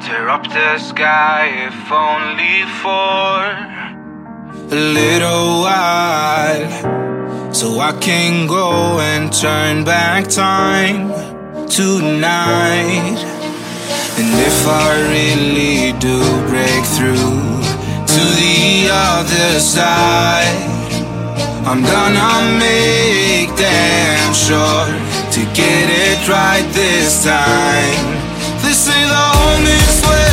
Tear up the sky if only for a little while. So I can go and turn back time tonight. And if I really do break through to the other side, I'm gonna make damn sure to get it right this time. This is the only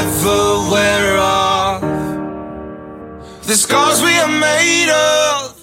never wear off. The scars we are made of.